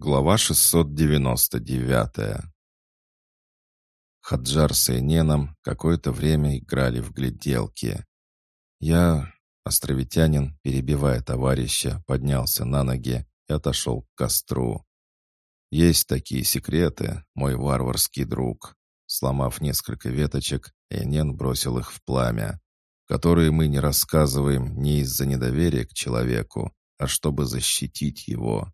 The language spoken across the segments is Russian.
Глава 699 Хаджар с Эйненом какое-то время играли в гляделки. Я, островитянин, перебивая товарища, поднялся на ноги и отошел к костру. Есть такие секреты, мой варварский друг. Сломав несколько веточек, Эйнен бросил их в пламя, которые мы не рассказываем не из-за недоверия к человеку, а чтобы защитить его.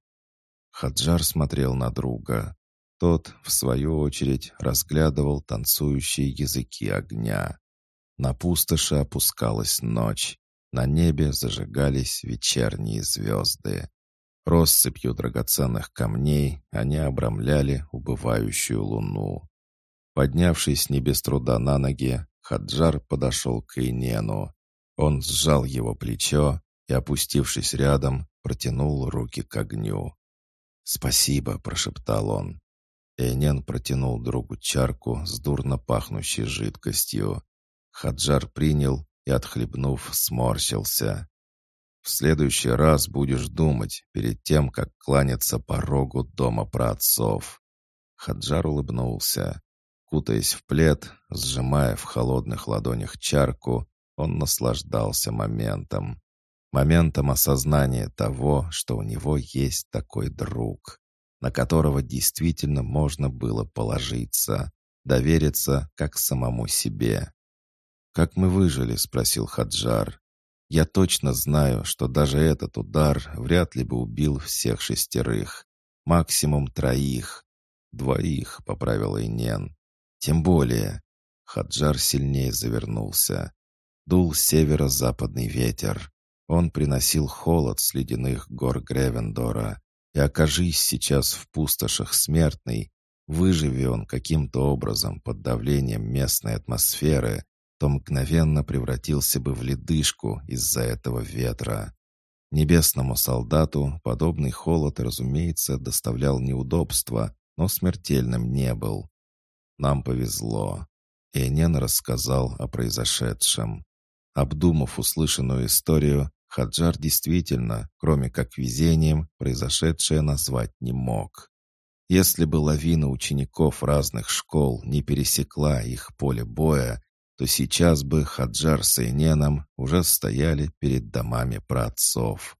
Хаджар смотрел на друга. Тот, в свою очередь, разглядывал танцующие языки огня. На пустоши опускалась ночь. На небе зажигались вечерние звезды. Россыпью драгоценных камней они обрамляли убывающую луну. Поднявшись не без труда на ноги, Хаджар подошел к Инену. Он сжал его плечо и, опустившись рядом, протянул руки к огню. «Спасибо», — прошептал он. Эйнен протянул другу чарку с дурно пахнущей жидкостью. Хаджар принял и, отхлебнув, сморщился. «В следующий раз будешь думать перед тем, как кланяться порогу дома праотцов». Хаджар улыбнулся. Кутаясь в плед, сжимая в холодных ладонях чарку, он наслаждался моментом моментом осознания того, что у него есть такой друг, на которого действительно можно было положиться, довериться как самому себе. «Как мы выжили?» — спросил Хаджар. «Я точно знаю, что даже этот удар вряд ли бы убил всех шестерых. Максимум троих. Двоих», — поправил Инен. «Тем более». Хаджар сильнее завернулся. Дул северо-западный ветер. Он приносил холод с ледяных гор Гревендора, и окажись сейчас в пустошах смертный, выживи он каким-то образом под давлением местной атмосферы, то мгновенно превратился бы в ледышку из-за этого ветра. Небесному солдату подобный холод, разумеется, доставлял неудобства, но смертельным не был. Нам повезло. Энен рассказал о произошедшем. Обдумав услышанную историю, Хаджар действительно, кроме как везением, произошедшее назвать не мог. Если бы лавина учеников разных школ не пересекла их поле боя, то сейчас бы Хаджар с Эйненом уже стояли перед домами праотцов.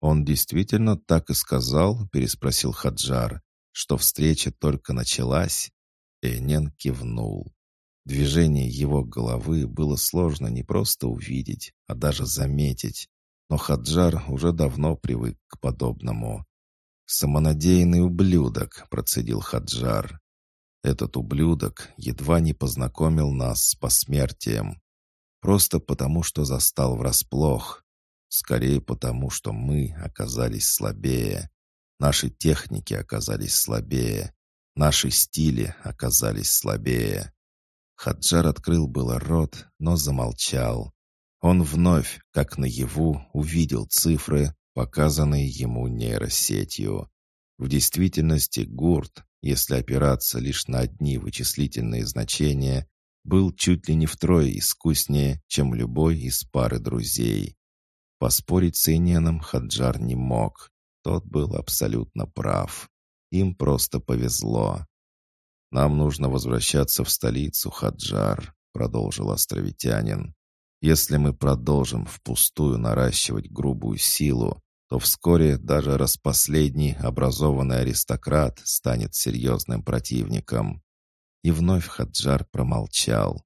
«Он действительно так и сказал?» — переспросил Хаджар, что встреча только началась. Эйнен кивнул. Движение его головы было сложно не просто увидеть, а даже заметить, но Хаджар уже давно привык к подобному. «Самонадеянный ублюдок», — процедил Хаджар. «Этот ублюдок едва не познакомил нас с посмертием. Просто потому, что застал врасплох. Скорее потому, что мы оказались слабее. Наши техники оказались слабее. Наши стили оказались слабее. Хаджар открыл было рот, но замолчал. Он вновь, как наяву, увидел цифры, показанные ему нейросетью. В действительности Гурт, если опираться лишь на одни вычислительные значения, был чуть ли не втрое искуснее, чем любой из пары друзей. Поспорить с Эйненом Хаджар не мог. Тот был абсолютно прав. Им просто повезло. «Нам нужно возвращаться в столицу, Хаджар», — продолжил островитянин. «Если мы продолжим впустую наращивать грубую силу, то вскоре даже распоследний образованный аристократ станет серьезным противником». И вновь Хаджар промолчал.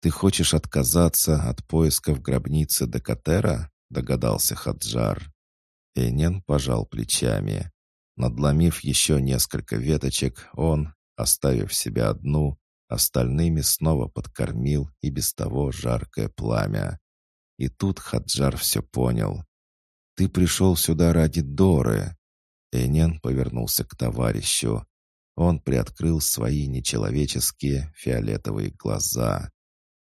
«Ты хочешь отказаться от поисков гробницы Декатера?» — догадался Хаджар. Эйнен пожал плечами. Надломив еще несколько веточек, он, Оставив себя одну, остальными снова подкормил и без того жаркое пламя. И тут Хаджар все понял. «Ты пришел сюда ради Доры!» Энен повернулся к товарищу. Он приоткрыл свои нечеловеческие фиолетовые глаза.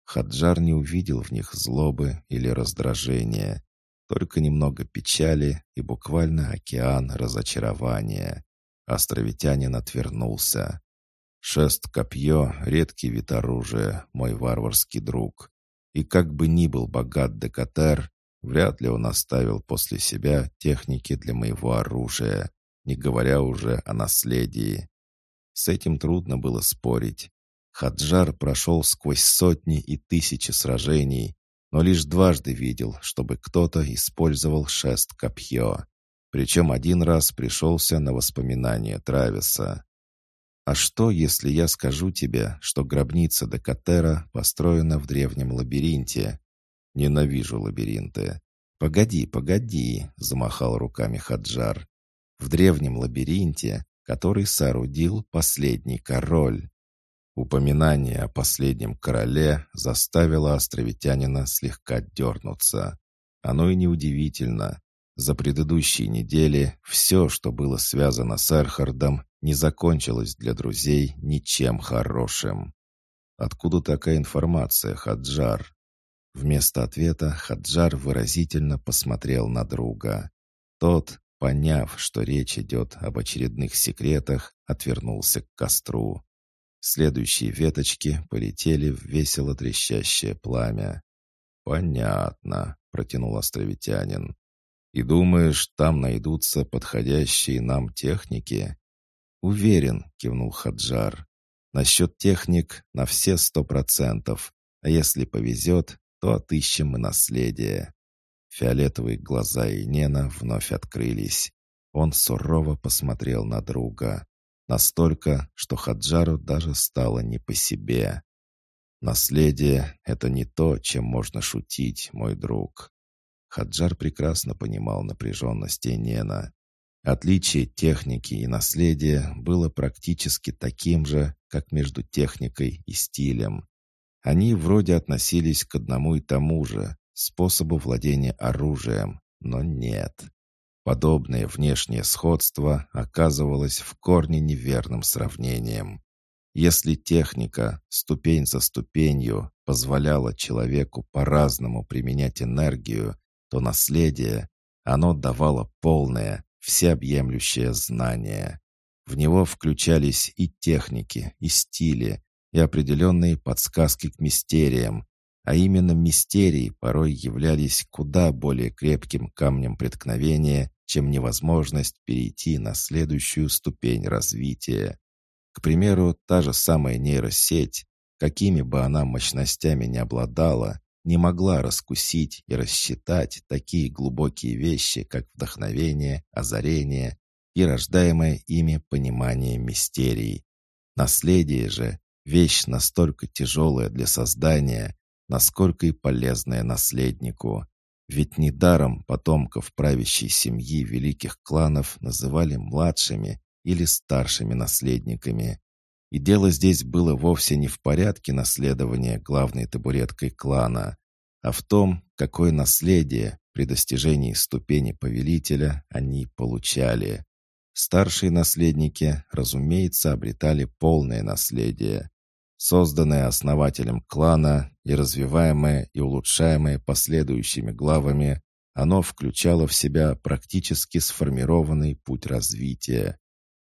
Хаджар не увидел в них злобы или раздражения, только немного печали и буквально океан разочарования. Островитянин отвернулся. Шест-копье — редкий вид оружия, мой варварский друг. И как бы ни был богат Декатер, вряд ли он оставил после себя техники для моего оружия. не говоря уже о наследии. С этим трудно было спорить. Хаджар прошел сквозь сотни и тысячи сражений, но лишь дважды видел, чтобы кто-то использовал шест-копье. Причем один раз пришелся на воспоминания Трависа. «А что, если я скажу тебе, что гробница Декатера построена в древнем лабиринте?» «Ненавижу лабиринты». «Погоди, погоди», — замахал руками Хаджар. «В древнем лабиринте, который соорудил последний король». Упоминание о последнем короле заставило островитянина слегка дернуться. Оно и неудивительно. За предыдущие недели все, что было связано с Эрхардом, не закончилось для друзей ничем хорошим. «Откуда такая информация, Хаджар?» Вместо ответа Хаджар выразительно посмотрел на друга. Тот, поняв, что речь идет об очередных секретах, отвернулся к костру. Следующие веточки полетели в весело трещащее пламя. «Понятно», — протянул островитянин. И думаешь, там найдутся подходящие нам техники?» «Уверен», — кивнул Хаджар. «Насчет техник на все сто процентов, а если повезет, то отыщем и наследие». Фиолетовые глаза Инена вновь открылись. Он сурово посмотрел на друга. Настолько, что Хаджару даже стало не по себе. «Наследие — это не то, чем можно шутить, мой друг. Хаджар прекрасно понимал напряженность Энена. Отличие техники и наследия было практически таким же, как между техникой и стилем. Они вроде относились к одному и тому же, способу владения оружием, но нет. Подобное внешнее сходство оказывалось в корне неверным сравнением. Если техника, ступень за ступенью, позволяла человеку по-разному применять энергию, то наследие, оно давало полное, всеобъемлющее знание. В него включались и техники, и стили, и определенные подсказки к мистериям, а именно мистерии порой являлись куда более крепким камнем преткновения, чем невозможность перейти на следующую ступень развития. К примеру, та же самая нейросеть, какими бы она мощностями не обладала, не могла раскусить и рассчитать такие глубокие вещи, как вдохновение, озарение и рождаемое ими понимание мистерий. Наследие же — вещь настолько тяжелая для создания, насколько и полезная наследнику. Ведь недаром потомков правящей семьи великих кланов называли младшими или старшими наследниками. И дело здесь было вовсе не в порядке наследования главной табуреткой клана, а в том, какое наследие при достижении ступени повелителя они получали. Старшие наследники, разумеется, обретали полное наследие, созданное основателем клана и развиваемое и улучшаемое последующими главами, оно включало в себя практически сформированный путь развития.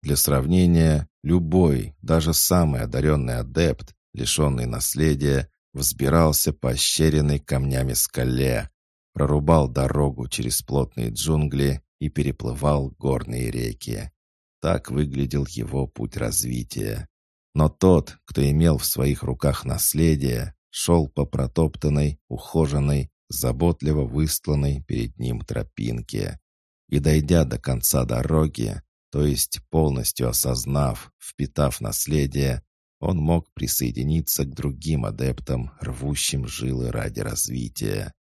Для сравнения, любой, даже самый одаренный адепт, лишенный наследия, взбирался по ощеренной камнями скале, прорубал дорогу через плотные джунгли и переплывал горные реки. Так выглядел его путь развития. Но тот, кто имел в своих руках наследие, шел по протоптанной, ухоженной, заботливо выстланной перед ним тропинке. И, дойдя до конца дороги, то есть полностью осознав, впитав наследие, он мог присоединиться к другим адептам, рвущим жилы ради развития.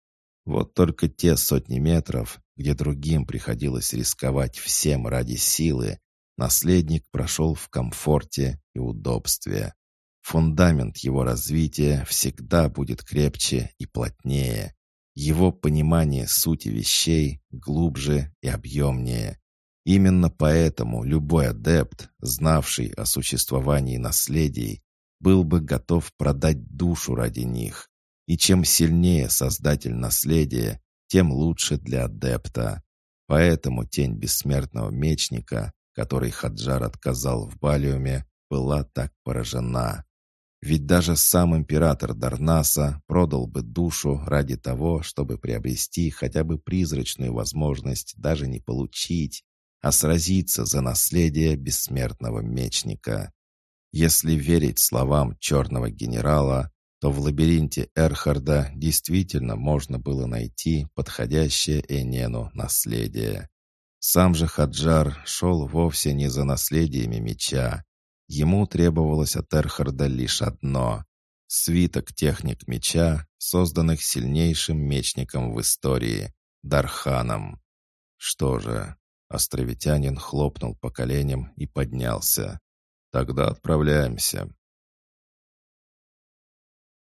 Вот только те сотни метров, где другим приходилось рисковать всем ради силы, наследник прошел в комфорте и удобстве. Фундамент его развития всегда будет крепче и плотнее. Его понимание сути вещей глубже и объемнее. Именно поэтому любой адепт, знавший о существовании наследий, был бы готов продать душу ради них. И чем сильнее создатель наследия, тем лучше для адепта. Поэтому тень бессмертного мечника, который Хаджар отказал в Балиуме, была так поражена. Ведь даже сам император Дарнаса продал бы душу ради того, чтобы приобрести хотя бы призрачную возможность даже не получить, а сразиться за наследие бессмертного мечника. Если верить словам черного генерала, то в лабиринте Эрхарда действительно можно было найти подходящее Энену наследие. Сам же Хаджар шел вовсе не за наследиями меча. Ему требовалось от Эрхарда лишь одно — свиток техник меча, созданных сильнейшим мечником в истории — Дарханом. Что же, островитянин хлопнул по коленям и поднялся. «Тогда отправляемся».